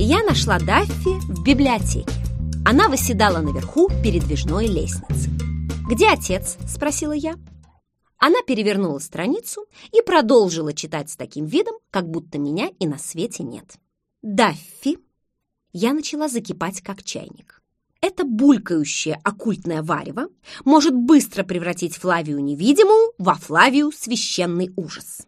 Я нашла Даффи в библиотеке. Она восседала наверху передвижной лестницы. «Где отец?» – спросила я. Она перевернула страницу и продолжила читать с таким видом, как будто меня и на свете нет. «Даффи!» Я начала закипать, как чайник. Это булькающее оккультное варево может быстро превратить Флавию невидимую во Флавию священный ужас.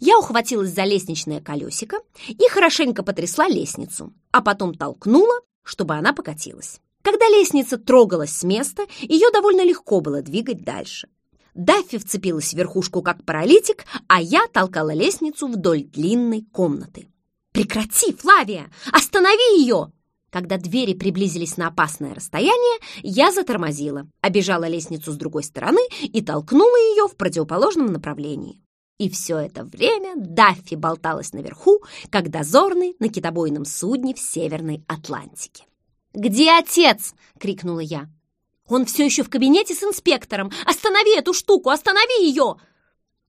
Я ухватилась за лестничное колесико и хорошенько потрясла лестницу, а потом толкнула, чтобы она покатилась. Когда лестница трогалась с места, ее довольно легко было двигать дальше. Даффи вцепилась в верхушку, как паралитик, а я толкала лестницу вдоль длинной комнаты. «Прекрати, Флавия! Останови ее!» Когда двери приблизились на опасное расстояние, я затормозила, обежала лестницу с другой стороны и толкнула ее в противоположном направлении. И все это время Даффи болталась наверху, как дозорный на китобойном судне в Северной Атлантике. «Где отец?» — крикнула я. «Он все еще в кабинете с инспектором! Останови эту штуку! Останови ее!»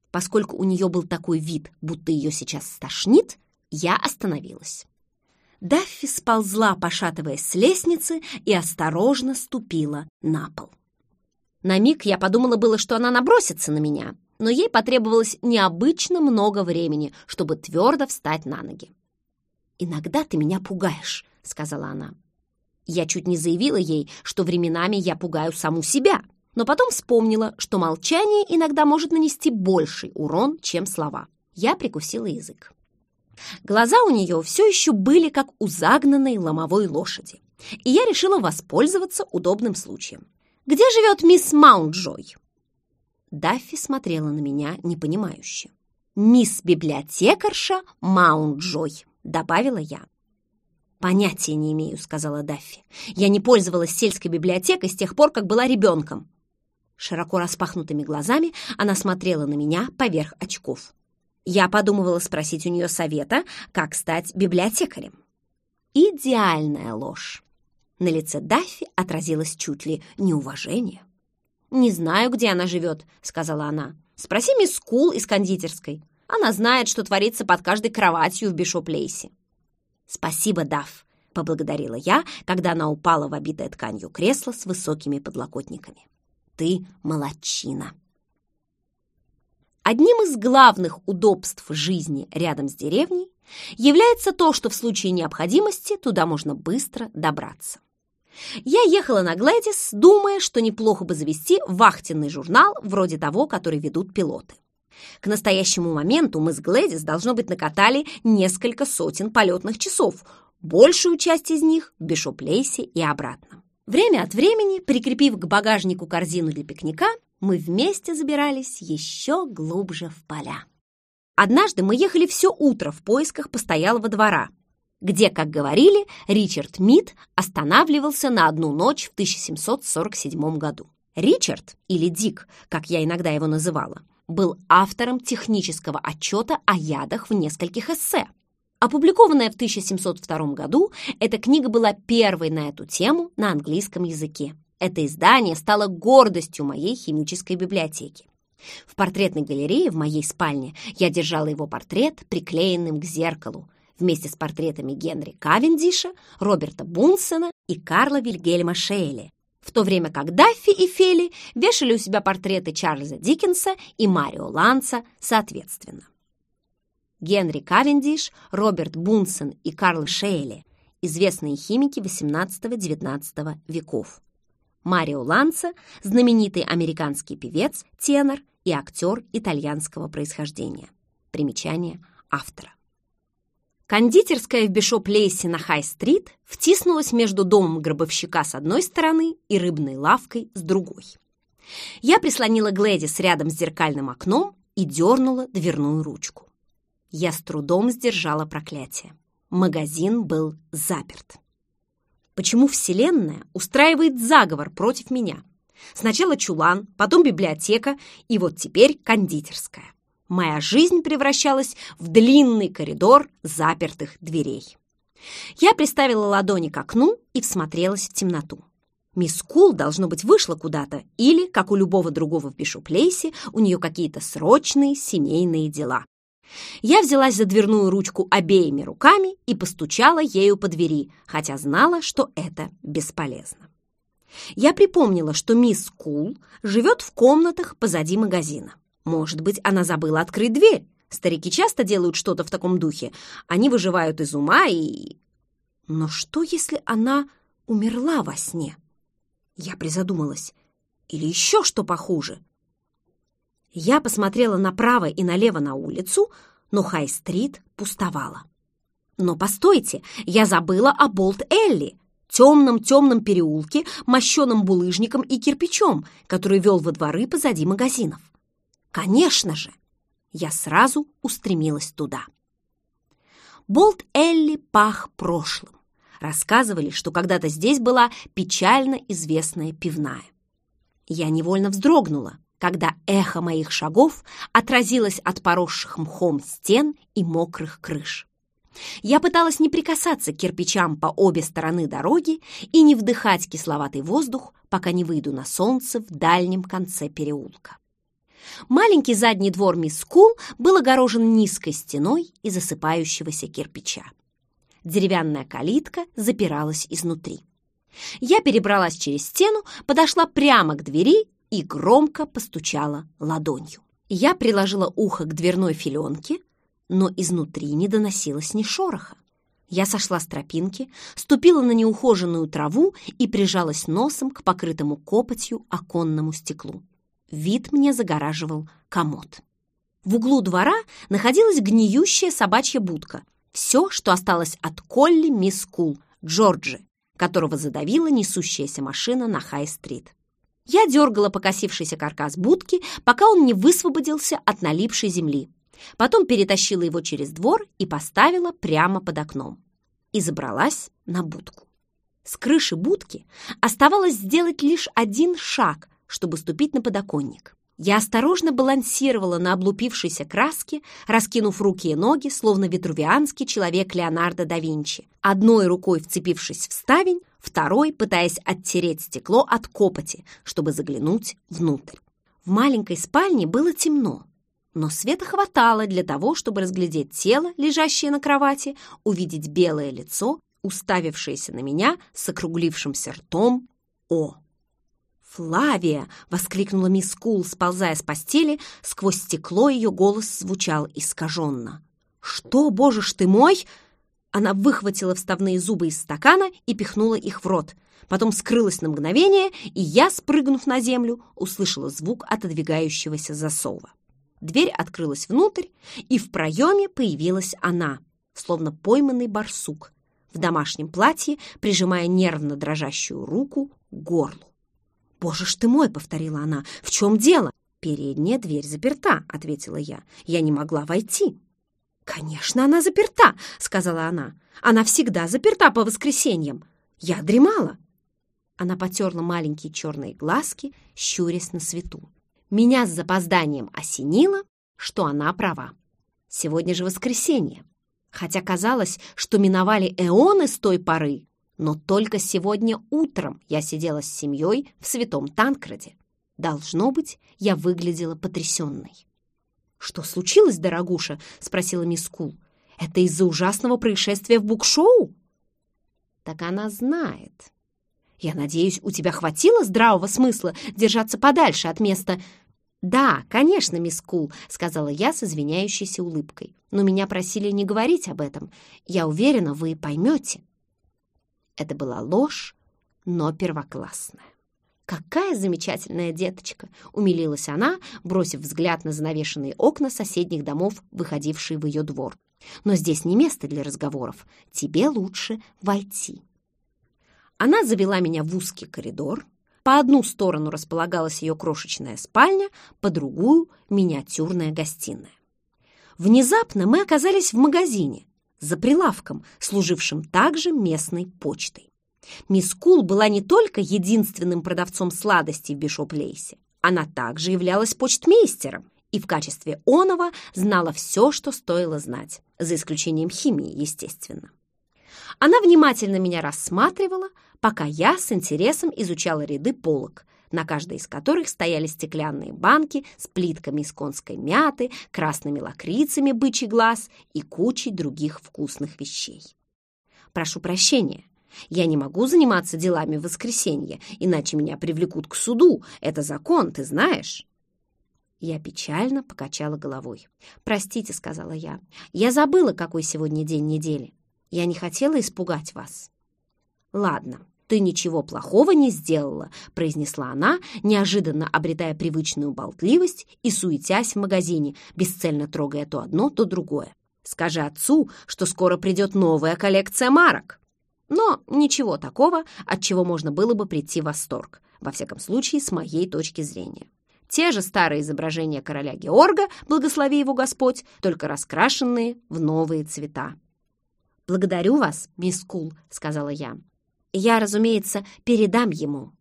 Поскольку у нее был такой вид, будто ее сейчас стошнит, я остановилась. Даффи сползла, пошатываясь с лестницы, и осторожно ступила на пол. На миг я подумала было, что она набросится на меня, но ей потребовалось необычно много времени, чтобы твердо встать на ноги. «Иногда ты меня пугаешь», — сказала она. Я чуть не заявила ей, что временами я пугаю саму себя, но потом вспомнила, что молчание иногда может нанести больший урон, чем слова. Я прикусила язык. Глаза у нее все еще были как у загнанной ломовой лошади, и я решила воспользоваться удобным случаем. «Где живет мисс Маунтджой?» Даффи смотрела на меня непонимающе. «Мисс библиотекарша Маунтджой», — добавила я. «Понятия не имею», — сказала Даффи. «Я не пользовалась сельской библиотекой с тех пор, как была ребенком». Широко распахнутыми глазами она смотрела на меня поверх очков. Я подумывала спросить у нее совета, как стать библиотекарем. Идеальная ложь. На лице Даффи отразилось чуть ли не уважение. «Не знаю, где она живет», — сказала она. «Спроси мисс Кул из кондитерской. Она знает, что творится под каждой кроватью в Бишоп-Лейсе». «Спасибо, Дафф», — поблагодарила я, когда она упала в обитое тканью кресло с высокими подлокотниками. «Ты молодчина». Одним из главных удобств жизни рядом с деревней является то, что в случае необходимости туда можно быстро добраться. Я ехала на Глэдис, думая, что неплохо бы завести вахтенный журнал вроде того, который ведут пилоты. К настоящему моменту мы с Глэдис, должно быть, накатали несколько сотен полетных часов, большую часть из них в Бишоп-Лейсе и обратно. Время от времени, прикрепив к багажнику корзину для пикника, мы вместе забирались еще глубже в поля. Однажды мы ехали все утро в поисках постоялого двора, где, как говорили, Ричард Мид останавливался на одну ночь в 1747 году. Ричард, или Дик, как я иногда его называла, был автором технического отчета о ядах в нескольких эссе. Опубликованная в 1702 году, эта книга была первой на эту тему на английском языке. Это издание стало гордостью моей химической библиотеки. В портретной галерее в моей спальне я держала его портрет, приклеенным к зеркалу, вместе с портретами Генри Кавендиша, Роберта Бунсона и Карла Вильгельма Шейли, в то время как Даффи и Фели вешали у себя портреты Чарльза Диккенса и Марио Ланца соответственно. Генри Кавендиш, Роберт Бунсон и Карл Шейли – известные химики XVIII-XIX веков. Марио Ланца – знаменитый американский певец, тенор и актер итальянского происхождения. Примечание автора. Кондитерская в Бишоп-Лейсе на Хай-стрит втиснулась между домом гробовщика с одной стороны и рыбной лавкой с другой. Я прислонила Глэдис рядом с зеркальным окном и дернула дверную ручку. Я с трудом сдержала проклятие. Магазин был заперт. Почему Вселенная устраивает заговор против меня? Сначала чулан, потом библиотека и вот теперь кондитерская. Моя жизнь превращалась в длинный коридор запертых дверей. Я приставила ладони к окну и всмотрелась в темноту. Мисс Кул, должно быть, вышла куда-то, или, как у любого другого в Бишоплейсе, у нее какие-то срочные семейные дела. Я взялась за дверную ручку обеими руками и постучала ею по двери, хотя знала, что это бесполезно. Я припомнила, что мисс Кул живет в комнатах позади магазина. Может быть, она забыла открыть дверь. Старики часто делают что-то в таком духе. Они выживают из ума и... Но что, если она умерла во сне? Я призадумалась. Или еще что похуже? Я посмотрела направо и налево на улицу, но Хай-стрит пустовала. Но постойте, я забыла о Болт-Элли, темном-темном переулке, мощеном булыжником и кирпичом, который вел во дворы позади магазинов. Конечно же, я сразу устремилась туда. Болт-Элли пах прошлым. Рассказывали, что когда-то здесь была печально известная пивная. Я невольно вздрогнула, когда эхо моих шагов отразилось от поросших мхом стен и мокрых крыш. Я пыталась не прикасаться к кирпичам по обе стороны дороги и не вдыхать кисловатый воздух, пока не выйду на солнце в дальнем конце переулка. Маленький задний двор мисс Кул был огорожен низкой стеной из засыпающегося кирпича. Деревянная калитка запиралась изнутри. Я перебралась через стену, подошла прямо к двери и громко постучала ладонью. Я приложила ухо к дверной филенке, но изнутри не доносилось ни шороха. Я сошла с тропинки, ступила на неухоженную траву и прижалась носом к покрытому копотью оконному стеклу. Вид мне загораживал комод. В углу двора находилась гниющая собачья будка. Все, что осталось от Колли Мисс Кул, Джорджи, которого задавила несущаяся машина на Хай-стрит. Я дергала покосившийся каркас будки, пока он не высвободился от налипшей земли. Потом перетащила его через двор и поставила прямо под окном. И забралась на будку. С крыши будки оставалось сделать лишь один шаг, чтобы ступить на подоконник. Я осторожно балансировала на облупившейся краске, раскинув руки и ноги, словно ветрувианский человек Леонардо да Винчи, одной рукой вцепившись в ставень, второй пытаясь оттереть стекло от копоти, чтобы заглянуть внутрь. В маленькой спальне было темно, но света хватало для того, чтобы разглядеть тело, лежащее на кровати, увидеть белое лицо, уставившееся на меня с округлившимся ртом «О». «Флавия!» — воскликнула мисс Кул, сползая с постели. Сквозь стекло ее голос звучал искаженно. «Что, боже ж ты мой!» Она выхватила вставные зубы из стакана и пихнула их в рот. Потом скрылась на мгновение, и я, спрыгнув на землю, услышала звук отодвигающегося засова. Дверь открылась внутрь, и в проеме появилась она, словно пойманный барсук, в домашнем платье, прижимая нервно дрожащую руку к горлу. «Боже ж ты мой!» — повторила она. «В чем дело?» «Передняя дверь заперта», — ответила я. «Я не могла войти». «Конечно, она заперта», — сказала она. «Она всегда заперта по воскресеньям. Я дремала». Она потерла маленькие черные глазки, щурясь на свету. Меня с запозданием осенило, что она права. Сегодня же воскресенье. Хотя казалось, что миновали эоны с той поры, но только сегодня утром я сидела с семьей в Святом Танкраде. Должно быть, я выглядела потрясенной. «Что случилось, дорогуша?» — спросила мисс Кул. «Это из-за ужасного происшествия в Букшоу?» «Так она знает. Я надеюсь, у тебя хватило здравого смысла держаться подальше от места...» «Да, конечно, мисс Кул», — сказала я с извиняющейся улыбкой. «Но меня просили не говорить об этом. Я уверена, вы поймете». Это была ложь, но первоклассная. «Какая замечательная деточка!» — умилилась она, бросив взгляд на занавешенные окна соседних домов, выходившие в ее двор. «Но здесь не место для разговоров. Тебе лучше войти». Она завела меня в узкий коридор. По одну сторону располагалась ее крошечная спальня, по другую — миниатюрная гостиная. Внезапно мы оказались в магазине, за прилавком, служившим также местной почтой. Мисс Кул была не только единственным продавцом сладостей в Бишоп-Лейсе, она также являлась почтмейстером и в качестве оного знала все, что стоило знать, за исключением химии, естественно. Она внимательно меня рассматривала, пока я с интересом изучала ряды полок, на каждой из которых стояли стеклянные банки с плитками из конской мяты, красными лакрицами бычий глаз и кучей других вкусных вещей. «Прошу прощения, я не могу заниматься делами в воскресенье, иначе меня привлекут к суду. Это закон, ты знаешь». Я печально покачала головой. «Простите», — сказала я, — «я забыла, какой сегодня день недели. Я не хотела испугать вас». «Ладно, ты ничего плохого не сделала», — произнесла она, неожиданно обретая привычную болтливость и суетясь в магазине, бесцельно трогая то одно, то другое. «Скажи отцу, что скоро придет новая коллекция марок». Но ничего такого, от чего можно было бы прийти в восторг, во всяком случае, с моей точки зрения. Те же старые изображения короля Георга, благослови его Господь, только раскрашенные в новые цвета. «Благодарю вас, мисс Кул», — сказала я. «Я, разумеется, передам ему».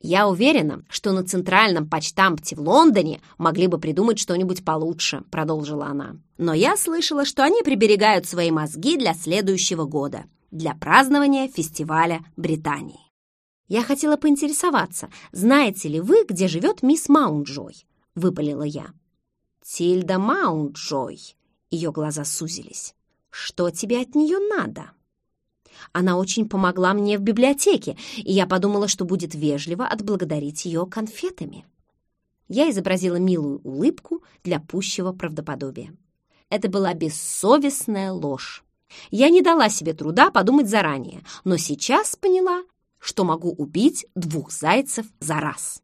«Я уверена, что на центральном почтамте в Лондоне могли бы придумать что-нибудь получше», — продолжила она. «Но я слышала, что они приберегают свои мозги для следующего года, для празднования фестиваля Британии». «Я хотела поинтересоваться, знаете ли вы, где живет мисс Маунджой?» — выпалила я. «Тильда Маунджой!» — ее глаза сузились. «Что тебе от нее надо?» Она очень помогла мне в библиотеке, и я подумала, что будет вежливо отблагодарить ее конфетами. Я изобразила милую улыбку для пущего правдоподобия. Это была бессовестная ложь. Я не дала себе труда подумать заранее, но сейчас поняла, что могу убить двух зайцев за раз.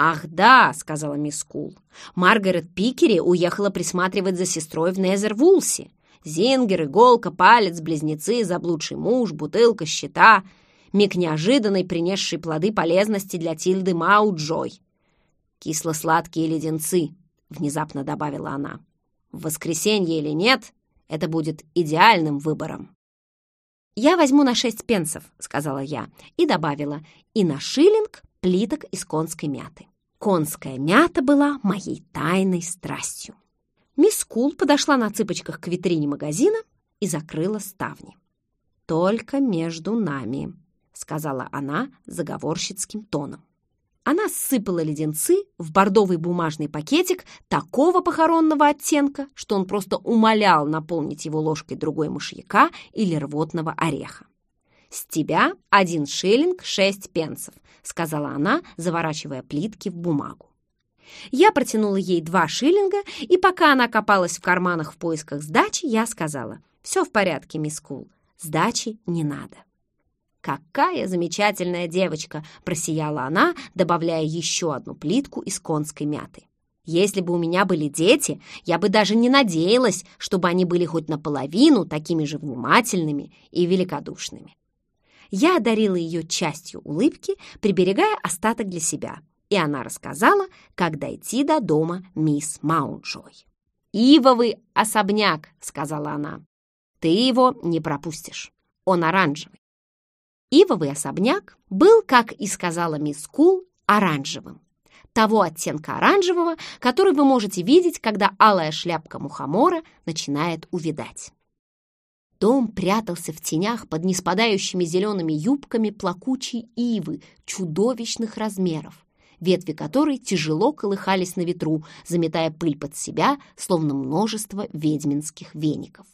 «Ах, да», — сказала мисс Кул, — «Маргарет Пикери уехала присматривать за сестрой в Незервулсе. Зингер, иголка, палец, близнецы, заблудший муж, бутылка, щита. Миг неожиданный, принесший плоды полезности для Тильды Мауджой. «Кисло-сладкие леденцы», — внезапно добавила она. «В воскресенье или нет, это будет идеальным выбором». «Я возьму на шесть пенсов», — сказала я, и добавила, «и на шиллинг плиток из конской мяты». Конская мята была моей тайной страстью. Мисс Кул подошла на цыпочках к витрине магазина и закрыла ставни. «Только между нами», — сказала она заговорщицким тоном. Она сыпала леденцы в бордовый бумажный пакетик такого похоронного оттенка, что он просто умолял наполнить его ложкой другой мышьяка или рвотного ореха. «С тебя один шиллинг шесть пенсов», — сказала она, заворачивая плитки в бумагу. Я протянула ей два шиллинга, и пока она копалась в карманах в поисках сдачи, я сказала, «Все в порядке, мисс Кул, сдачи не надо». «Какая замечательная девочка!» – просияла она, добавляя еще одну плитку из конской мяты. «Если бы у меня были дети, я бы даже не надеялась, чтобы они были хоть наполовину такими же внимательными и великодушными». Я одарила ее частью улыбки, приберегая остаток для себя, и она рассказала, как дойти до дома мисс Маунджой. «Ивовый особняк», — сказала она. «Ты его не пропустишь. Он оранжевый. Ивовый особняк был, как и сказала мисс Кул, оранжевым. Того оттенка оранжевого, который вы можете видеть, когда алая шляпка мухомора начинает увидать. Дом прятался в тенях под неспадающими зелеными юбками плакучей ивы чудовищных размеров, ветви которой тяжело колыхались на ветру, заметая пыль под себя, словно множество ведьминских веников.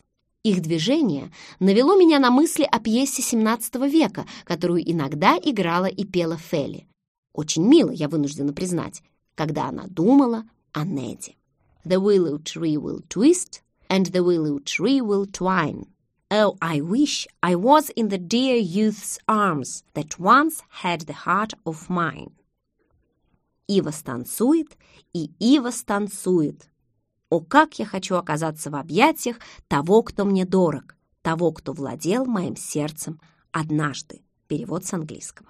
Их движение навело меня на мысли о пьесе XVII века, которую иногда играла и пела Фелли. Очень мило, я вынуждена признать, когда она думала о Неде. «The willow tree will twist, and the willow tree will twine. Oh, I wish I was in the dear youth's arms that once had the heart of mine». Ива станцует, и Ива станцует, о, как я хочу оказаться в объятиях того, кто мне дорог, того, кто владел моим сердцем однажды. Перевод с английского.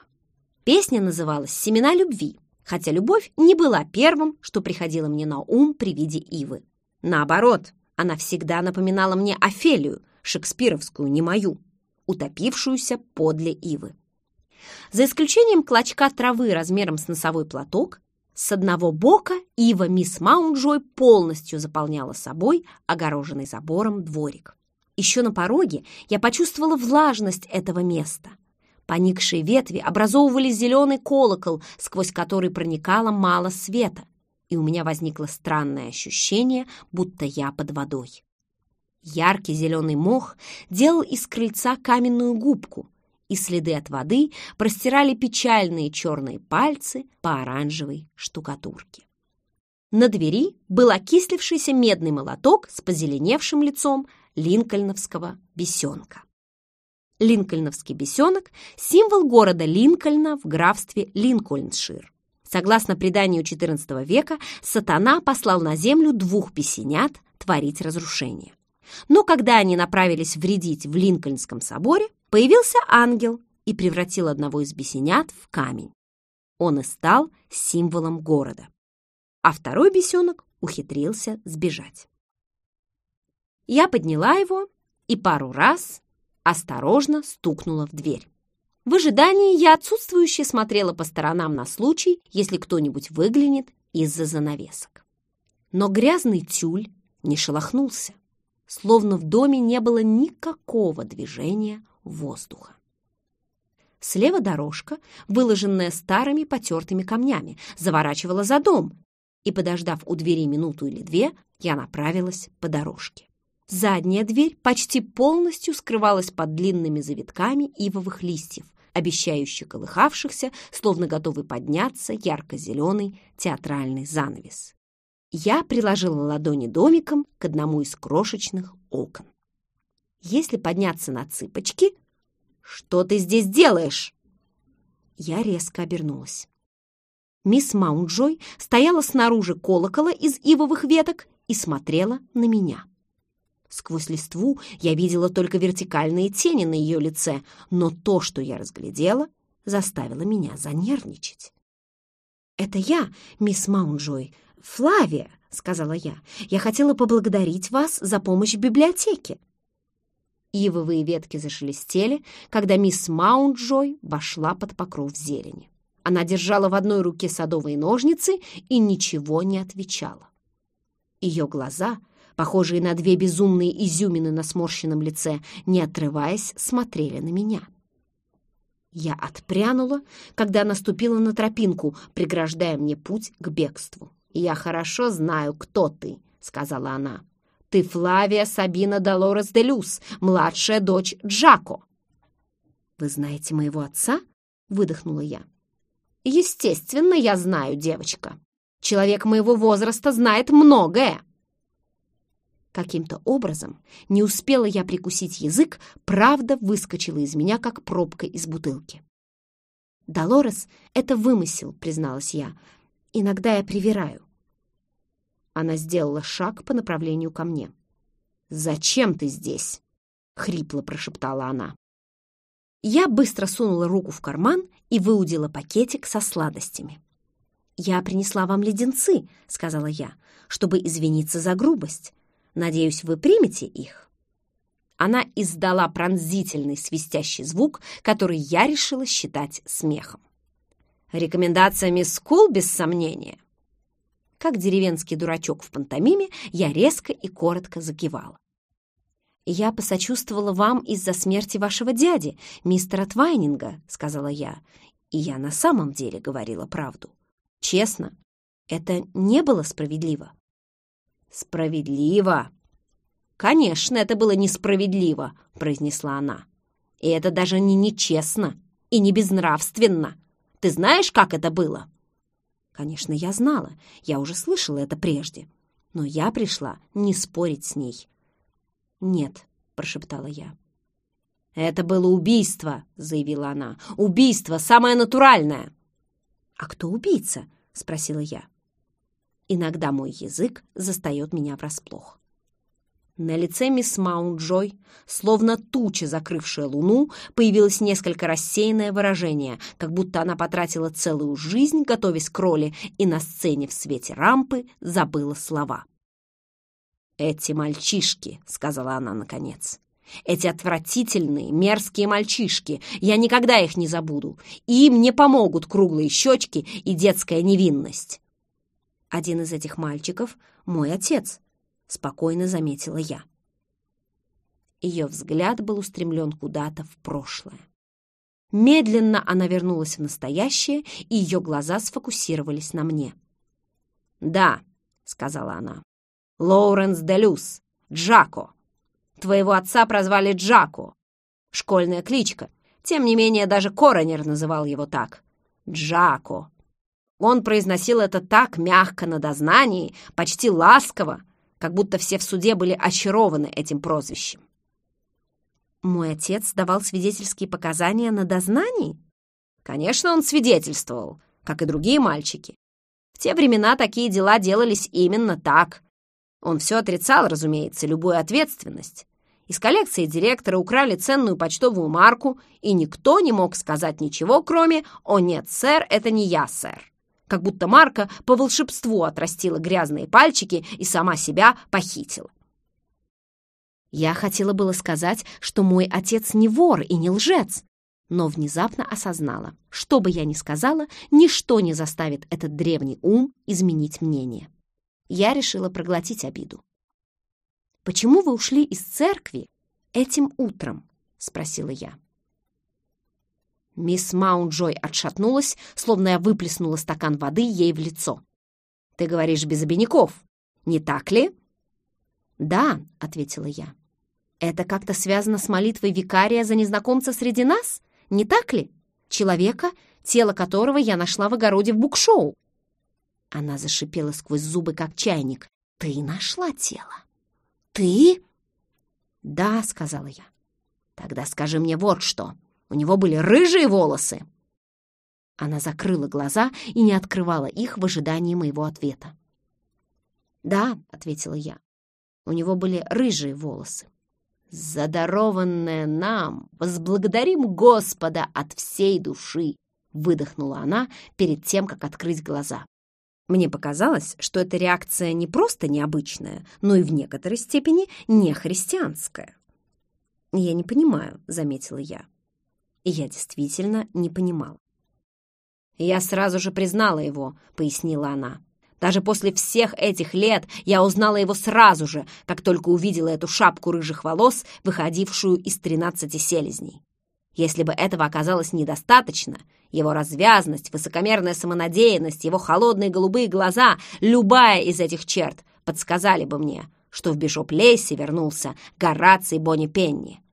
Песня называлась «Семена любви», хотя любовь не была первым, что приходило мне на ум при виде Ивы. Наоборот, она всегда напоминала мне Офелию, шекспировскую, не мою, утопившуюся подле Ивы. За исключением клочка травы размером с носовой платок, с одного бока ива мисс Маунджой полностью заполняла собой огороженный забором дворик. Еще на пороге я почувствовала влажность этого места. Поникшие ветви образовывали зеленый колокол, сквозь который проникало мало света, и у меня возникло странное ощущение, будто я под водой. Яркий зеленый мох делал из крыльца каменную губку, и следы от воды простирали печальные черные пальцы по оранжевой штукатурке. На двери был окислившийся медный молоток с позеленевшим лицом линкольновского бесенка. Линкольновский бесенок – символ города Линкольна в графстве Линкольншир. Согласно преданию XIV века, сатана послал на землю двух песенят творить разрушение. Но когда они направились вредить в Линкольнском соборе, появился ангел и превратил одного из бесенят в камень. Он и стал символом города. А второй бесенок ухитрился сбежать. Я подняла его и пару раз осторожно стукнула в дверь. В ожидании я отсутствующе смотрела по сторонам на случай, если кто-нибудь выглянет из-за занавесок. Но грязный тюль не шелохнулся, словно в доме не было никакого движения воздуха. Слева дорожка, выложенная старыми потертыми камнями, заворачивала за дом, и, подождав у двери минуту или две, я направилась по дорожке. Задняя дверь почти полностью скрывалась под длинными завитками ивовых листьев, обещающих колыхавшихся, словно готовый подняться ярко-зеленый театральный занавес. Я приложила ладони домиком к одному из крошечных окон. Если подняться на цыпочки... «Что ты здесь делаешь?» Я резко обернулась. Мисс Маунджой стояла снаружи колокола из ивовых веток и смотрела на меня. Сквозь листву я видела только вертикальные тени на ее лице, но то, что я разглядела, заставило меня занервничать. «Это я, мисс Маунджой, Флавия», — сказала я. «Я хотела поблагодарить вас за помощь в библиотеке». Ивовые ветки зашелестели, когда мисс Маунджой вошла под покров зелени. Она держала в одной руке садовые ножницы и ничего не отвечала. Ее глаза — похожие на две безумные изюмины на сморщенном лице, не отрываясь, смотрели на меня. Я отпрянула, когда наступила на тропинку, преграждая мне путь к бегству. «Я хорошо знаю, кто ты», — сказала она. «Ты Флавия Сабина Долорес де Люс, младшая дочь Джако». «Вы знаете моего отца?» — выдохнула я. «Естественно, я знаю, девочка. Человек моего возраста знает многое». Каким-то образом, не успела я прикусить язык, правда выскочила из меня, как пробка из бутылки. «Долорес — это вымысел», — призналась я. «Иногда я привираю». Она сделала шаг по направлению ко мне. «Зачем ты здесь?» — хрипло прошептала она. Я быстро сунула руку в карман и выудила пакетик со сладостями. «Я принесла вам леденцы», — сказала я, — «чтобы извиниться за грубость. Надеюсь, вы примете их?» Она издала пронзительный свистящий звук, который я решила считать смехом. «Рекомендация мисс Кул, без сомнения». Как деревенский дурачок в пантомиме, я резко и коротко закивала. «Я посочувствовала вам из-за смерти вашего дяди, мистера Твайнинга», — сказала я. И я на самом деле говорила правду. Честно, это не было справедливо. «Справедливо!» «Конечно, это было несправедливо», — произнесла она. «И это даже не нечестно и не безнравственно. Ты знаешь, как это было?» Конечно, я знала, я уже слышала это прежде. Но я пришла не спорить с ней. «Нет», — прошептала я. «Это было убийство», — заявила она. «Убийство самое натуральное». «А кто убийца?» — спросила я. Иногда мой язык застает меня врасплох. На лице мисс Маунт-Джой, словно туча, закрывшая луну, появилось несколько рассеянное выражение, как будто она потратила целую жизнь, готовясь к роли, и на сцене в свете рампы забыла слова. «Эти мальчишки», — сказала она наконец, — «эти отвратительные, мерзкие мальчишки, я никогда их не забуду, им не помогут круглые щечки и детская невинность. Один из этих мальчиков — мой отец, спокойно заметила я. Ее взгляд был устремлен куда-то в прошлое. Медленно она вернулась в настоящее, и ее глаза сфокусировались на мне. «Да», — сказала она, — «Лоуренс де Люс, Джако. Твоего отца прозвали Джако. Школьная кличка. Тем не менее, даже Коронер называл его так. Джако. Он произносил это так мягко на дознании, почти ласково, как будто все в суде были очарованы этим прозвищем. Мой отец давал свидетельские показания на дознании? Конечно, он свидетельствовал, как и другие мальчики. В те времена такие дела делались именно так. Он все отрицал, разумеется, любую ответственность. Из коллекции директора украли ценную почтовую марку, и никто не мог сказать ничего, кроме «О нет, сэр, это не я, сэр». Как будто Марка по волшебству отрастила грязные пальчики и сама себя похитила. Я хотела было сказать, что мой отец не вор и не лжец, но внезапно осознала, что бы я ни сказала, ничто не заставит этот древний ум изменить мнение. Я решила проглотить обиду. «Почему вы ушли из церкви этим утром?» — спросила я. Мисс Маунджой отшатнулась, словно я выплеснула стакан воды ей в лицо. «Ты говоришь без обиняков, не так ли?» «Да», — ответила я. «Это как-то связано с молитвой викария за незнакомца среди нас, не так ли? Человека, тело которого я нашла в огороде в букшоу». Она зашипела сквозь зубы, как чайник. «Ты нашла тело?» «Ты?» «Да», — сказала я. «Тогда скажи мне вот что. У него были рыжие волосы!» Она закрыла глаза и не открывала их в ожидании моего ответа. «Да», — ответила я, — «у него были рыжие волосы». «Задарованная нам, возблагодарим Господа от всей души!» — выдохнула она перед тем, как открыть глаза. Мне показалось, что эта реакция не просто необычная, но и в некоторой степени не христианская. «Я не понимаю», — заметила я. Я действительно не понимала. «Я сразу же признала его», — пояснила она. «Даже после всех этих лет я узнала его сразу же, как только увидела эту шапку рыжих волос, выходившую из тринадцати селезней. Если бы этого оказалось недостаточно, его развязность, высокомерная самонадеянность, его холодные голубые глаза, любая из этих черт подсказали бы мне, что в Бишоп-Лейсе вернулся Гораций Бонни Пенни.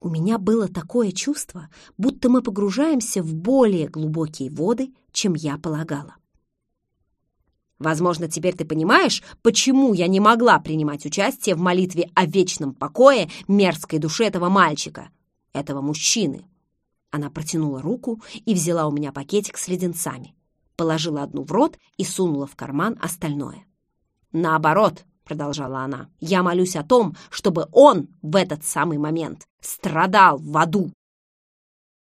У меня было такое чувство, будто мы погружаемся в более глубокие воды, чем я полагала. Возможно, теперь ты понимаешь, почему я не могла принимать участие в молитве о вечном покое мерзкой душе этого мальчика, этого мужчины. Она протянула руку и взяла у меня пакетик с леденцами, положила одну в рот и сунула в карман остальное. «Наоборот», — продолжала она, — «я молюсь о том, чтобы он в этот самый момент страдал в аду».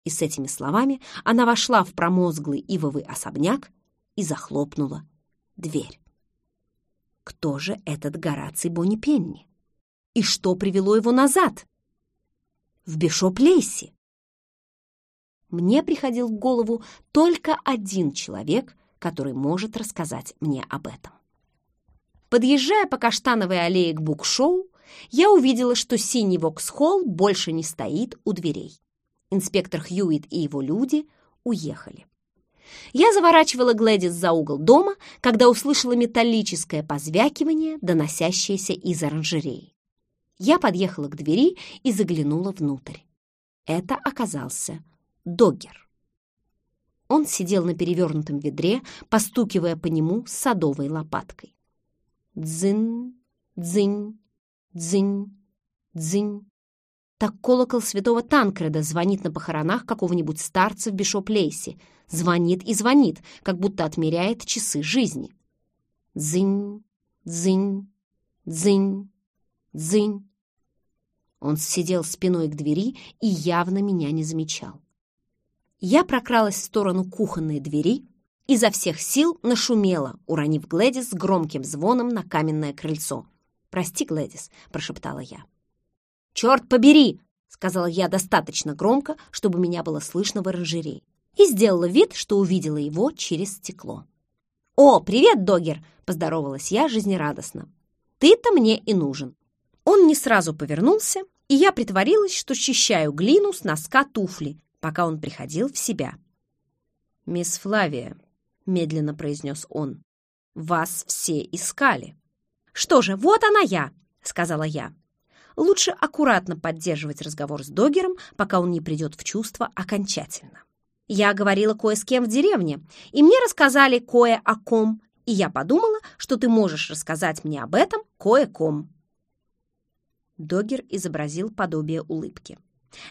И с этими словами она вошла в промозглый ивовый особняк и захлопнула дверь. Кто же этот Гораций Бонни И что привело его назад? в Бишоп-Лейсе. Мне приходил в голову только один человек, который может рассказать мне об этом. Подъезжая по Каштановой аллее к букшоу, я увидела, что синий Воксхолл больше не стоит у дверей. Инспектор Хьюит и его люди уехали. Я заворачивала Глэдис за угол дома, когда услышала металлическое позвякивание, доносящееся из оранжереи. Я подъехала к двери и заглянула внутрь. Это оказался Доггер. Он сидел на перевернутом ведре, постукивая по нему садовой лопаткой. Дзынь, дзынь, дзынь, дзынь. Так колокол святого Танкреда звонит на похоронах какого-нибудь старца в Бишоп-Лейсе. Звонит и звонит, как будто отмеряет часы жизни. Дзынь, дзынь, дзынь, дзынь. Он сидел спиной к двери и явно меня не замечал. Я прокралась в сторону кухонной двери, изо всех сил нашумела, уронив Глэдис с громким звоном на каменное крыльцо. «Прости, Глэдис», — прошептала я. «Черт побери!» — сказала я достаточно громко, чтобы меня было слышно в оранжерее, и сделала вид, что увидела его через стекло. «О, привет, Догер!» — поздоровалась я жизнерадостно. «Ты-то мне и нужен. Он не сразу повернулся, и я притворилась, что счищаю глину с носка туфли, пока он приходил в себя. «Мисс Флавия», — медленно произнес он, — «вас все искали». «Что же, вот она я», — сказала я. Лучше аккуратно поддерживать разговор с Догером, пока он не придет в чувство окончательно. Я говорила кое с кем в деревне, и мне рассказали кое о ком, и я подумала, что ты можешь рассказать мне об этом кое-ком. Догер изобразил подобие улыбки.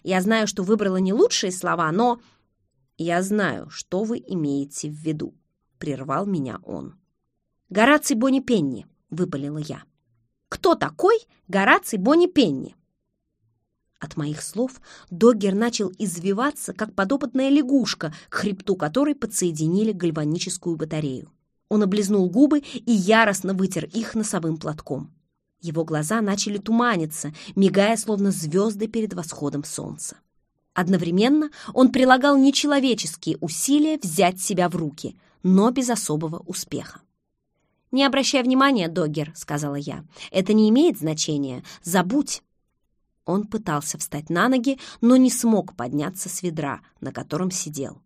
«Я знаю, что выбрала не лучшие слова, но...» «Я знаю, что вы имеете в виду», — прервал меня он. «Гораций Бонни Пенни», — выпалила я. «Кто такой Гораций Бонни Пенни?» От моих слов Доггер начал извиваться, как подопытная лягушка, к хребту которой подсоединили гальваническую батарею. Он облизнул губы и яростно вытер их носовым платком. Его глаза начали туманиться, мигая, словно звезды перед восходом солнца. Одновременно он прилагал нечеловеческие усилия взять себя в руки, но без особого успеха. «Не обращай внимания, Доггер», — сказала я. «Это не имеет значения. Забудь». Он пытался встать на ноги, но не смог подняться с ведра, на котором сидел.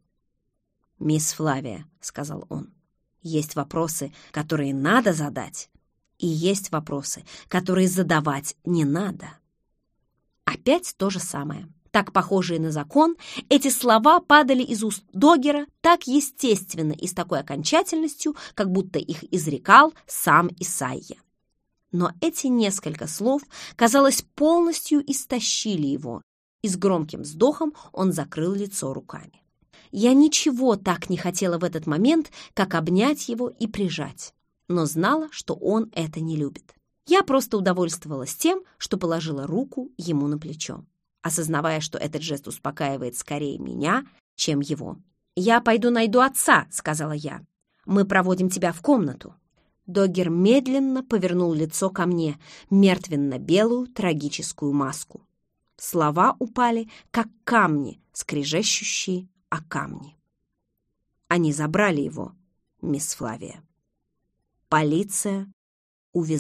«Мисс Флавия», — сказал он, — «есть вопросы, которые надо задать, и есть вопросы, которые задавать не надо». Опять то же самое. Так похожие на закон, эти слова падали из уст Догера так естественно и с такой окончательностью, как будто их изрекал сам Исайя. Но эти несколько слов, казалось, полностью истощили его, и с громким вздохом он закрыл лицо руками. Я ничего так не хотела в этот момент, как обнять его и прижать, но знала, что он это не любит. Я просто удовольствовалась тем, что положила руку ему на плечо, осознавая, что этот жест успокаивает скорее меня, чем его. «Я пойду найду отца», — сказала я. «Мы проводим тебя в комнату». Доггер медленно повернул лицо ко мне, мертвенно-белую трагическую маску. Слова упали, как камни, скрежещущие о камни. Они забрали его, мисс Флавия. Полиция увезла.